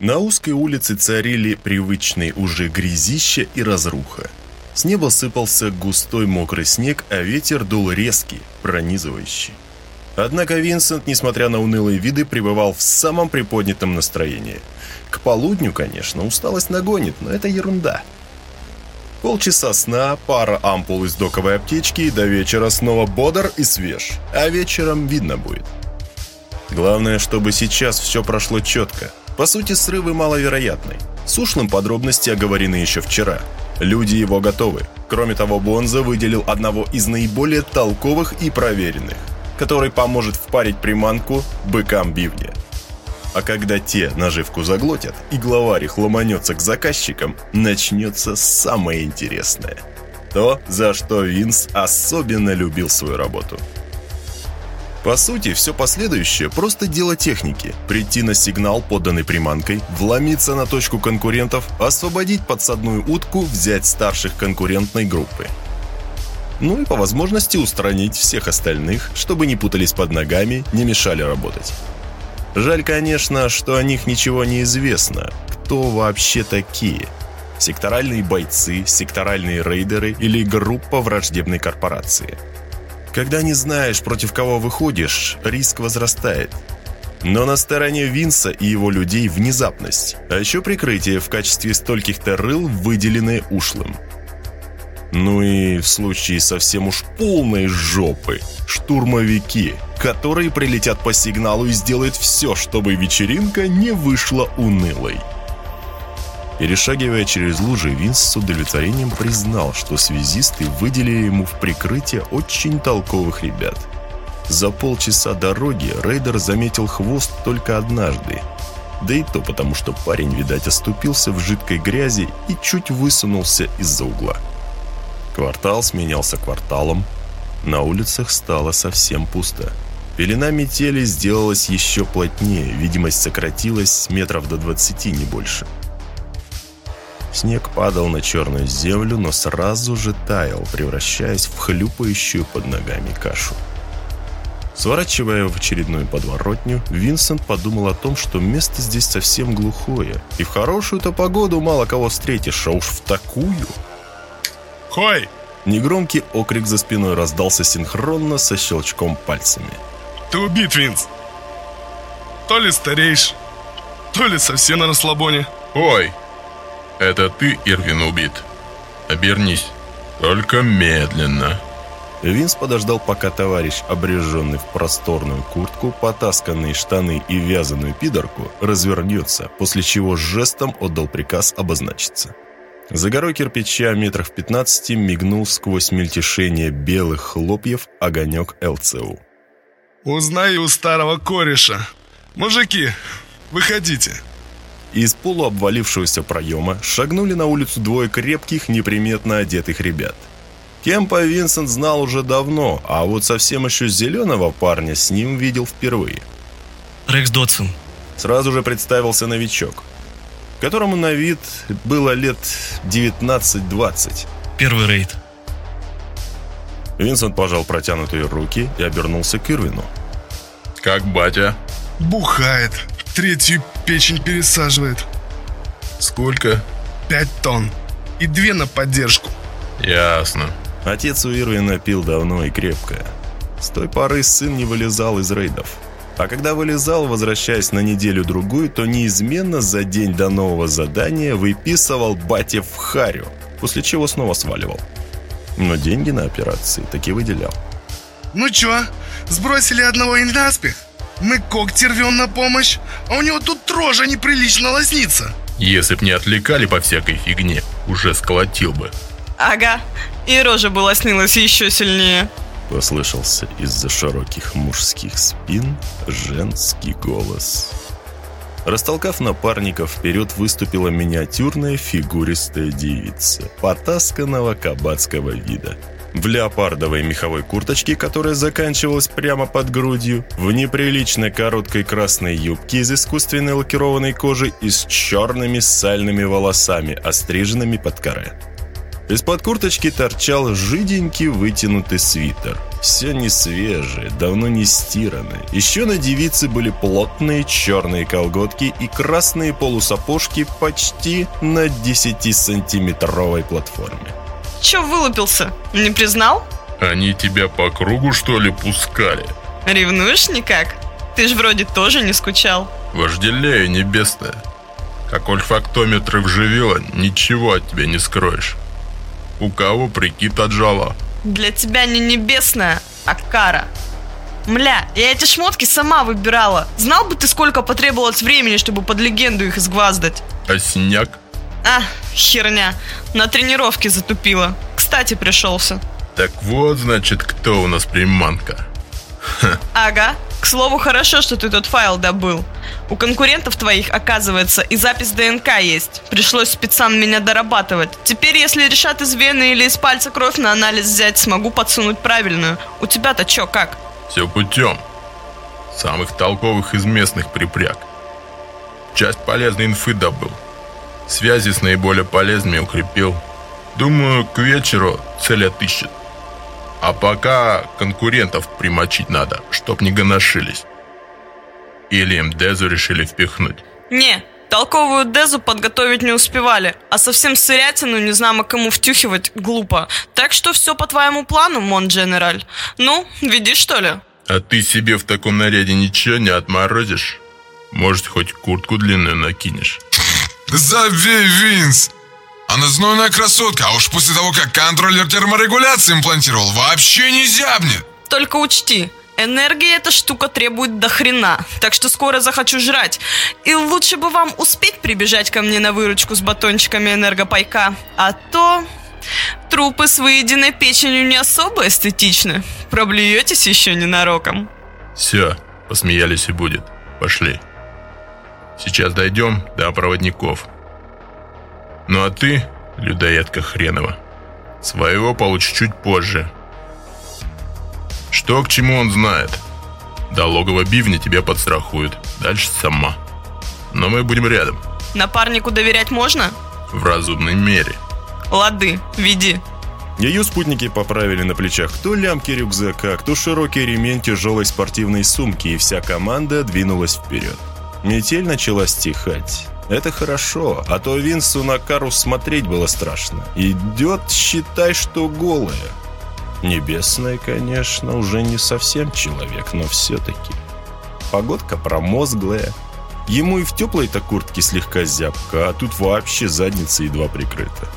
На узкой улице царили привычные уже грязища и разруха. С неба сыпался густой мокрый снег, а ветер дул резкий, пронизывающий. Однако Винсент, несмотря на унылые виды, пребывал в самом приподнятом настроении. К полудню, конечно, усталость нагонит, но это ерунда. Полчаса сна, пара ампул из доковой аптечки и до вечера снова бодр и свеж. А вечером видно будет. Главное, чтобы сейчас все прошло четко. По сути, срывы маловероятны. С ушлым подробности оговорены еще вчера. Люди его готовы. Кроме того, Бонза выделил одного из наиболее толковых и проверенных, который поможет впарить приманку быкам бивня. А когда те наживку заглотят и главарь их ломанется к заказчикам, начнется самое интересное. То, за что Винс особенно любил свою работу – по сути, все последующее – просто дело техники. Прийти на сигнал, поданный приманкой, вломиться на точку конкурентов, освободить подсадную утку, взять старших конкурентной группы. Ну и по возможности устранить всех остальных, чтобы не путались под ногами, не мешали работать. Жаль, конечно, что о них ничего не известно. Кто вообще такие? Секторальные бойцы, секторальные рейдеры или группа враждебной корпорации – когда не знаешь, против кого выходишь, риск возрастает. Но на стороне Винса и его людей внезапность, а еще прикрытие в качестве стольких-то рыл, выделенное ушлым. Ну и в случае совсем уж полной жопы, штурмовики, которые прилетят по сигналу и сделают все, чтобы вечеринка не вышла унылой. Перешагивая через лужи, Винс с удовлетворением признал, что связисты выделили ему в прикрытие очень толковых ребят. За полчаса дороги рейдер заметил хвост только однажды. Да и то потому, что парень, видать, оступился в жидкой грязи и чуть высунулся из-за угла. Квартал сменялся кварталом. На улицах стало совсем пусто. Пелена метели сделалась еще плотнее, видимость сократилась метров до 20, не больше. Снег падал на черную землю, но сразу же таял, превращаясь в хлюпающую под ногами кашу. Сворачивая в очередную подворотню, Винсент подумал о том, что место здесь совсем глухое, и в хорошую-то погоду мало кого встретишь, а уж в такую. «Хой!» Негромкий окрик за спиной раздался синхронно со щелчком пальцами. «Ты убит, Винс! То ли стареешь, то ли совсем на расслабоне!» «Ой!» Это ты, Ирвин, убит. Обернись. Только медленно. Винс подождал, пока товарищ, обреженный в просторную куртку, потасканные штаны и вязаную пидорку, развернется, после чего жестом отдал приказ обозначиться. За горой кирпича метрах в 15 мигнул сквозь мельтешение белых хлопьев огонек ЛЦУ. «Узнаю у старого кореша. Мужики, выходите!» Из полуобвалившегося проема шагнули на улицу двое крепких, неприметно одетых ребят. Кемпа Винсент знал уже давно, а вот совсем еще зеленого парня с ним видел впервые. Рекс Дотсон. Сразу же представился новичок, которому на вид было лет 19-20. Первый рейд. Винсент пожал протянутые руки и обернулся к Ирвину. «Как батя?» «Бухает», третью печень пересаживает. Сколько? Пять тонн. И две на поддержку. Ясно. Отец у Ирвина пил давно и крепко. С той поры сын не вылезал из рейдов. А когда вылезал, возвращаясь на неделю-другую, то неизменно за день до нового задания выписывал батя в харю, после чего снова сваливал. Но деньги на операции таки выделял. «Ну чё, сбросили одного и наспех?» Мы когти рвем на помощь, а у него тут рожа неприлично лоснится. Если б не отвлекали по всякой фигне, уже сколотил бы. Ага, и рожа бы лоснилась еще сильнее. Послышался из-за широких мужских спин женский голос. Растолкав напарников, вперед выступила миниатюрная фигуристая девица, потасканного кабацкого вида в леопардовой меховой курточке, которая заканчивалась прямо под грудью, в неприлично короткой красной юбке из искусственной лакированной кожи и с черными сальными волосами, остриженными под каре. Из-под курточки торчал жиденький вытянутый свитер. Все не свежее, давно не стиранное. Еще на девице были плотные черные колготки и красные полусапожки почти на 10-сантиметровой платформе. Че вылупился? Не признал? Они тебя по кругу, что ли, пускали? Ревнуешь никак? Ты ж вроде тоже не скучал. Вожделею небесное. Как ольфактометры вживила, ничего от тебя не скроешь. У кого прикид отжала? Для тебя не небесная, а кара. Мля, я эти шмотки сама выбирала. Знал бы ты, сколько потребовалось времени, чтобы под легенду их изгваздать. А синяк? А, херня. На тренировке затупила. Кстати, пришелся. Так вот, значит, кто у нас приманка. Ага. К слову, хорошо, что ты тот файл добыл. У конкурентов твоих, оказывается, и запись ДНК есть. Пришлось спецам меня дорабатывать. Теперь, если решат из вены или из пальца кровь на анализ взять, смогу подсунуть правильную. У тебя-то чё, как? Все путем. Самых толковых из местных припряг. Часть полезной инфы добыл. Связи с наиболее полезными укрепил. Думаю, к вечеру цель отыщет. А пока конкурентов примочить надо, чтоб не гоношились. Или им Дезу решили впихнуть. Не, толковую Дезу подготовить не успевали, а совсем сырятину не знамо кому втюхивать глупо. Так что все по твоему плану, Мон Дженераль. Ну, веди что ли? А ты себе в таком наряде ничего не отморозишь? Может, хоть куртку длинную накинешь? Забей, Винс! Она знойная красотка, а уж после того, как контроллер терморегуляции имплантировал, вообще не зябнет. Только учти, энергия эта штука требует до хрена, так что скоро захочу жрать. И лучше бы вам успеть прибежать ко мне на выручку с батончиками энергопайка, а то трупы с выеденной печенью не особо эстетичны. Проблюетесь еще ненароком. Все, посмеялись и будет. Пошли. Сейчас дойдем до проводников. Ну а ты, людоедка хренова, своего получишь чуть позже. Что к чему он знает. До логова бивня тебя подстрахуют. Дальше сама. Но мы будем рядом. Напарнику доверять можно? В разумной мере. Лады, веди. Ее спутники поправили на плечах то лямки рюкзака, то широкий ремень тяжелой спортивной сумки, и вся команда двинулась вперед. Метель начала стихать. Это хорошо, а то Винсу на Кару смотреть было страшно. Идет, считай, что голая. Небесная, конечно, уже не совсем человек, но все-таки. Погодка промозглая. Ему и в теплой-то куртке слегка зябко, а тут вообще задница едва прикрыта.